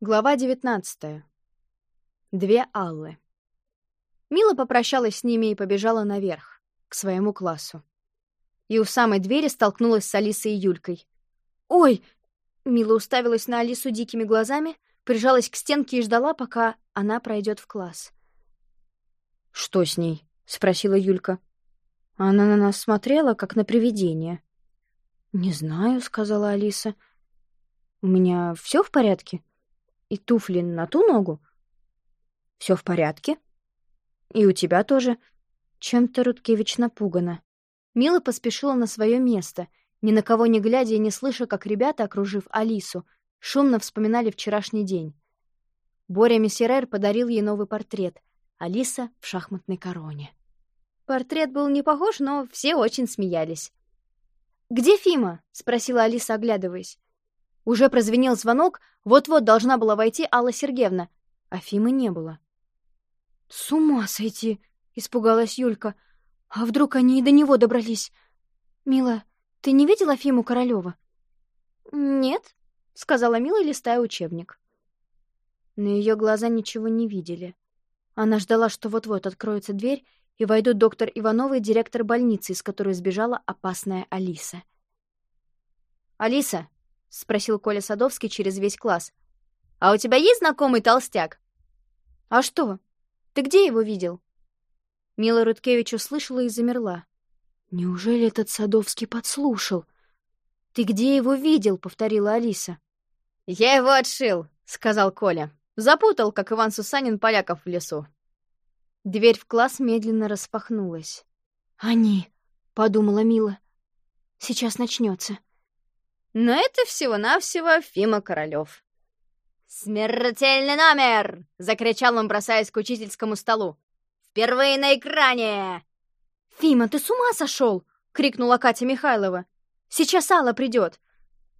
Глава 19. Две Аллы. Мила попрощалась с ними и побежала наверх, к своему классу. И у самой двери столкнулась с Алисой и Юлькой. «Ой!» Мила уставилась на Алису дикими глазами, прижалась к стенке и ждала, пока она пройдет в класс. «Что с ней?» — спросила Юлька. Она на нас смотрела, как на привидение. «Не знаю», — сказала Алиса. «У меня все в порядке?» И туфли на ту ногу? Все в порядке? И у тебя тоже. Чем-то Рудкевич напугана. Мила поспешила на свое место, ни на кого не глядя и не слыша, как ребята, окружив Алису, шумно вспоминали вчерашний день. Боря Мессерер подарил ей новый портрет — Алиса в шахматной короне. Портрет был не похож, но все очень смеялись. «Где Фима?» — спросила Алиса, оглядываясь. Уже прозвенел звонок, вот-вот должна была войти Алла Сергеевна, а Фимы не было. «С ума сойти!» — испугалась Юлька. «А вдруг они и до него добрались? Мила, ты не видела Фиму Королева?» «Нет», — сказала Мила, листая учебник. Но ее глаза ничего не видели. Она ждала, что вот-вот откроется дверь, и войдут доктор Иванова и директор больницы, из которой сбежала опасная Алиса. «Алиса!» — спросил Коля Садовский через весь класс. «А у тебя есть знакомый толстяк?» «А что? Ты где его видел?» Мила Рудкевич услышала и замерла. «Неужели этот Садовский подслушал?» «Ты где его видел?» — повторила Алиса. «Я его отшил», — сказал Коля. Запутал, как Иван Сусанин поляков в лесу. Дверь в класс медленно распахнулась. «Они!» — подумала Мила. «Сейчас начнется. Но это всего-навсего Фима Королёв. «Смертельный номер!» — закричал он, бросаясь к учительскому столу. «Впервые на экране!» «Фима, ты с ума сошел?» — крикнула Катя Михайлова. «Сейчас Алла придет!»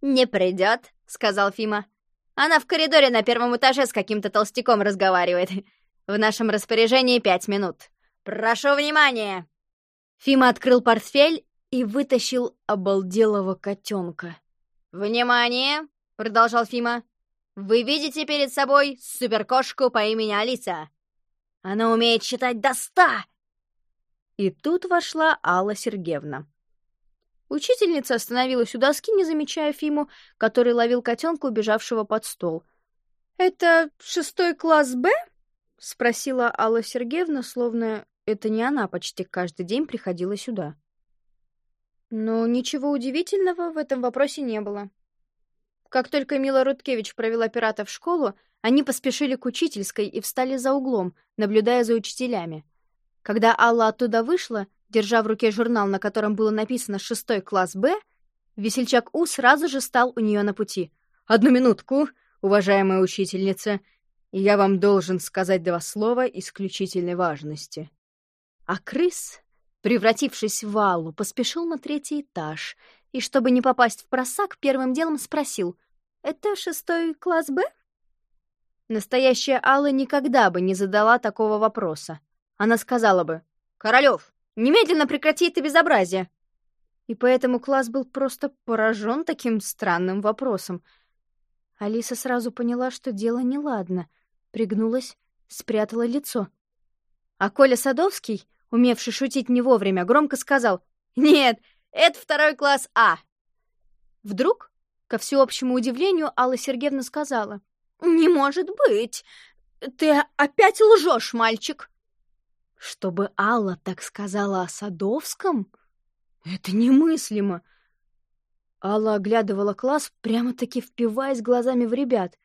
«Не придет», — сказал Фима. «Она в коридоре на первом этаже с каким-то толстяком разговаривает. В нашем распоряжении пять минут. Прошу внимания!» Фима открыл портфель и вытащил обалделого котенка. «Внимание!» — продолжал Фима. «Вы видите перед собой суперкошку по имени Алиса. Она умеет считать до ста!» И тут вошла Алла Сергеевна. Учительница остановилась у доски, не замечая Фиму, который ловил котенка, убежавшего под стол. «Это шестой класс Б?» — спросила Алла Сергеевна, словно это не она почти каждый день приходила сюда. Но ничего удивительного в этом вопросе не было. Как только Мила Рудкевич провела пирата в школу, они поспешили к учительской и встали за углом, наблюдая за учителями. Когда Алла оттуда вышла, держа в руке журнал, на котором было написано «Шестой класс Б», весельчак У сразу же стал у нее на пути. «Одну минутку, уважаемая учительница, я вам должен сказать два слова исключительной важности». А крыс Превратившись в Аллу, поспешил на третий этаж и, чтобы не попасть в просак, первым делом спросил «Это шестой класс Б?» Настоящая Алла никогда бы не задала такого вопроса. Она сказала бы «Королёв, немедленно прекрати это безобразие!» И поэтому класс был просто поражен таким странным вопросом. Алиса сразу поняла, что дело неладно, пригнулась, спрятала лицо. А Коля Садовский умевший шутить не вовремя, громко сказал «Нет, это второй класс А». Вдруг, ко всеобщему удивлению, Алла Сергеевна сказала «Не может быть! Ты опять лжешь, мальчик!» Чтобы Алла так сказала о Садовском? Это немыслимо. Алла оглядывала класс, прямо-таки впиваясь глазами в ребят.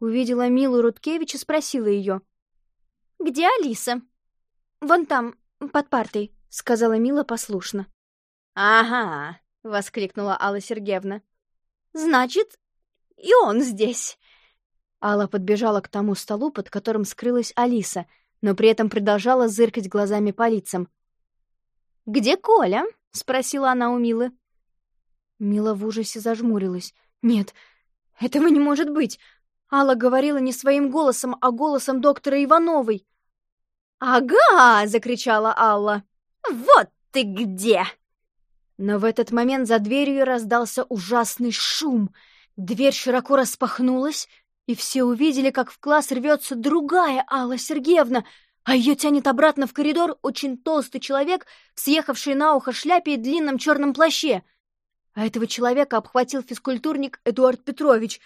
Увидела Милу Рудкевич и спросила ее. «Где Алиса?» «Вон там, под партой», — сказала Мила послушно. «Ага», — воскликнула Алла Сергеевна. «Значит, и он здесь». Алла подбежала к тому столу, под которым скрылась Алиса, но при этом продолжала зыркать глазами по лицам. «Где Коля?» — спросила она у Милы. Мила в ужасе зажмурилась. «Нет, этого не может быть!» Алла говорила не своим голосом, а голосом доктора Ивановой. «Ага!» — закричала Алла. «Вот ты где!» Но в этот момент за дверью раздался ужасный шум. Дверь широко распахнулась, и все увидели, как в класс рвется другая Алла Сергеевна, а ее тянет обратно в коридор очень толстый человек, съехавший на ухо шляпе и длинном черном плаще. А этого человека обхватил физкультурник Эдуард Петрович.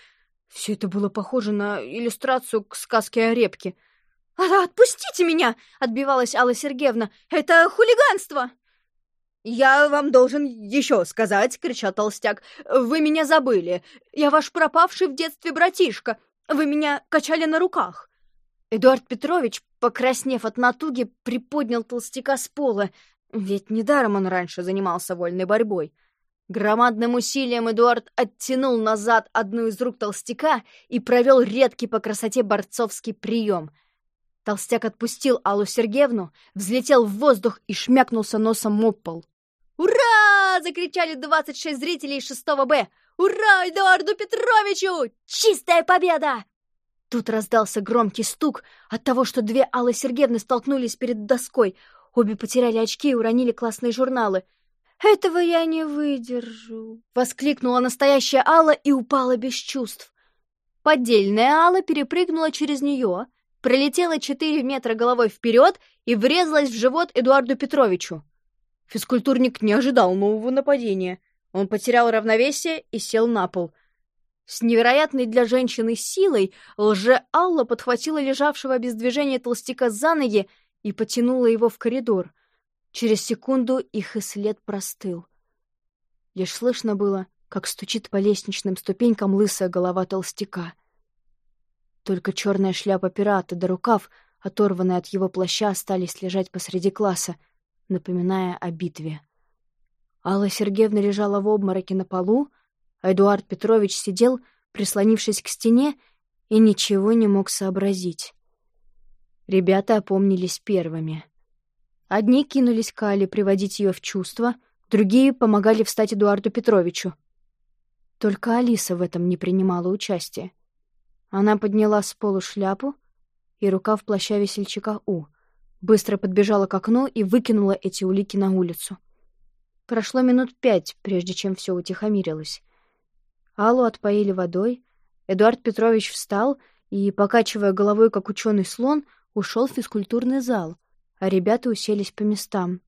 Все это было похоже на иллюстрацию к сказке о репке. «А, «Отпустите меня!» — отбивалась Алла Сергеевна. «Это хулиганство!» «Я вам должен еще сказать!» — кричал толстяк. «Вы меня забыли! Я ваш пропавший в детстве братишка! Вы меня качали на руках!» Эдуард Петрович, покраснев от натуги, приподнял толстяка с пола, ведь недаром он раньше занимался вольной борьбой. Громадным усилием Эдуард оттянул назад одну из рук толстяка и провел редкий по красоте борцовский прием. Толстяк отпустил Аллу Сергеевну, взлетел в воздух и шмякнулся носом об пол. «Ура!» — закричали двадцать шесть зрителей шестого Б. «Ура Эдуарду Петровичу! Чистая победа!» Тут раздался громкий стук от того, что две Аллы Сергеевны столкнулись перед доской. Обе потеряли очки и уронили классные журналы. «Этого я не выдержу!» — воскликнула настоящая Алла и упала без чувств. Поддельная Алла перепрыгнула через нее, пролетела четыре метра головой вперед и врезалась в живот Эдуарду Петровичу. Физкультурник не ожидал нового нападения. Он потерял равновесие и сел на пол — с невероятной для женщины силой лже-Алла подхватила лежавшего без движения толстяка за ноги и потянула его в коридор. Через секунду их и след простыл. Лишь слышно было, как стучит по лестничным ступенькам лысая голова толстяка. Только черная шляпа пирата да рукав, оторванные от его плаща, остались лежать посреди класса, напоминая о битве. Алла Сергеевна лежала в обмороке на полу, а Эдуард Петрович сидел, прислонившись к стене, и ничего не мог сообразить. Ребята опомнились первыми. Одни кинулись к Але приводить ее в чувство, другие помогали встать Эдуарду Петровичу. Только Алиса в этом не принимала участия. Она подняла с полу шляпу и рукав плаща весельчака У, быстро подбежала к окну и выкинула эти улики на улицу. Прошло минут пять, прежде чем все утихомирилось. Аллу отпоили водой. Эдуард Петрович встал и, покачивая головой, как ученый слон, ушел в физкультурный зал, а ребята уселись по местам.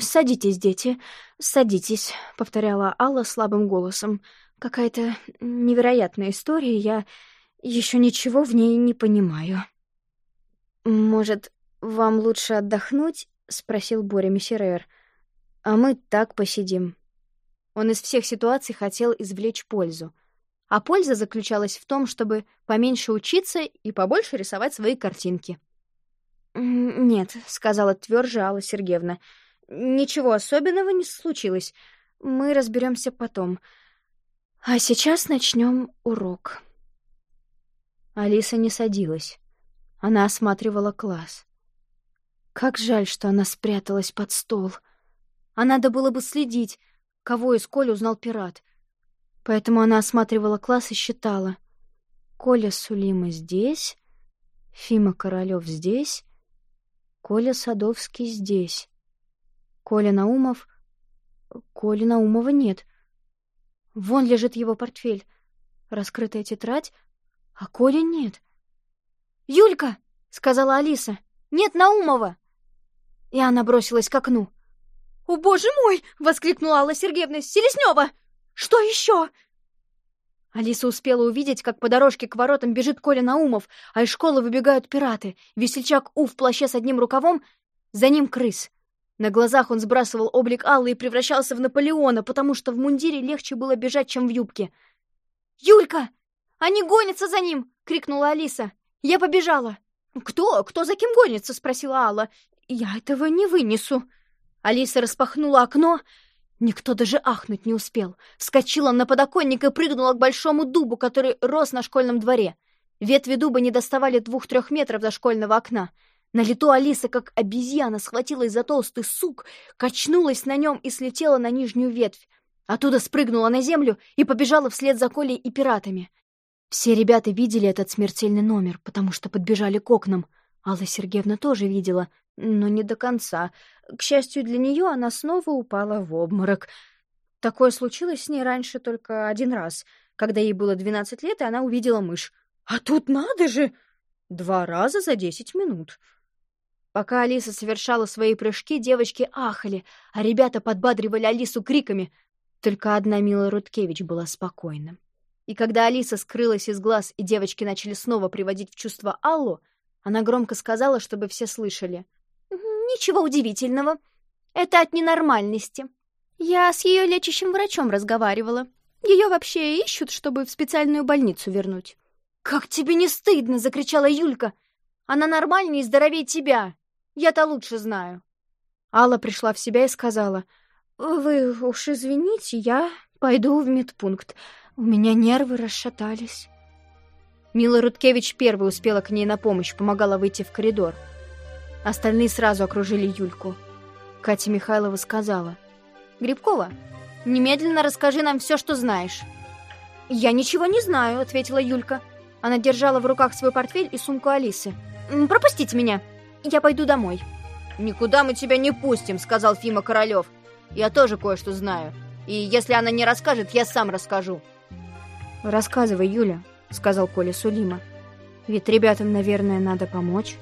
«Садитесь, дети, садитесь», — повторяла Алла слабым голосом. «Какая-то невероятная история, я еще ничего в ней не понимаю». «Может, вам лучше отдохнуть?» — спросил Боря Мессерер. «А мы так посидим». Он из всех ситуаций хотел извлечь пользу. А польза заключалась в том, чтобы поменьше учиться и побольше рисовать свои картинки. «Нет», — сказала тверже Алла Сергеевна, — «ничего особенного не случилось. Мы разберемся потом. А сейчас начнем урок». Алиса не садилась. Она осматривала класс. Как жаль, что она спряталась под стол. А надо было бы следить, кого из Коли узнал пират. Поэтому она осматривала класс и считала. Коля Сулима здесь, Фима Королёв здесь, Коля Садовский здесь. Коля Наумов... Коля Наумова нет. Вон лежит его портфель. Раскрытая тетрадь, а Коля нет. «Юлька!» — сказала Алиса. «Нет Наумова!» И она бросилась к окну. «О, боже мой!» — воскликнула Алла Сергеевна. «Селеснева! Что еще?» Алиса успела увидеть, как по дорожке к воротам бежит Коля Наумов, а из школы выбегают пираты. Весельчак У в плаще с одним рукавом, за ним крыс. На глазах он сбрасывал облик Аллы и превращался в Наполеона, потому что в мундире легче было бежать, чем в юбке. «Юлька! Они гонятся за ним!» — крикнула Алиса. Я побежала. «Кто? Кто за кем гонится?» — спросила Алла. «Я этого не вынесу». Алиса распахнула окно. Никто даже ахнуть не успел. Вскочила на подоконник и прыгнула к большому дубу, который рос на школьном дворе. Ветви дуба не доставали двух-трех метров до школьного окна. На лету Алиса, как обезьяна, схватилась за толстый сук, качнулась на нем и слетела на нижнюю ветвь. Оттуда спрыгнула на землю и побежала вслед за Колей и пиратами. Все ребята видели этот смертельный номер, потому что подбежали к окнам. Алла Сергеевна тоже видела, но не до конца. К счастью для нее, она снова упала в обморок. Такое случилось с ней раньше только один раз, когда ей было 12 лет, и она увидела мышь. А тут надо же! Два раза за десять минут. Пока Алиса совершала свои прыжки, девочки ахали, а ребята подбадривали Алису криками. Только одна Мила Рудкевич была спокойна. И когда Алиса скрылась из глаз, и девочки начали снова приводить в чувство Аллу, она громко сказала, чтобы все слышали. «Ничего удивительного. Это от ненормальности. Я с ее лечащим врачом разговаривала. Ее вообще ищут, чтобы в специальную больницу вернуть». «Как тебе не стыдно!» — закричала Юлька. «Она нормальнее и здоровее тебя. Я-то лучше знаю». Алла пришла в себя и сказала. «Вы уж извините, я пойду в медпункт. У меня нервы расшатались». Мила Рудкевич первой успела к ней на помощь, помогала выйти в коридор. Остальные сразу окружили Юльку. Катя Михайлова сказала. «Грибкова, немедленно расскажи нам все, что знаешь». «Я ничего не знаю», — ответила Юлька. Она держала в руках свой портфель и сумку Алисы. «Пропустите меня. Я пойду домой». «Никуда мы тебя не пустим», — сказал Фима Королёв. «Я тоже кое-что знаю. И если она не расскажет, я сам расскажу». «Рассказывай, Юля», — сказал Коля Сулима. «Ведь ребятам, наверное, надо помочь».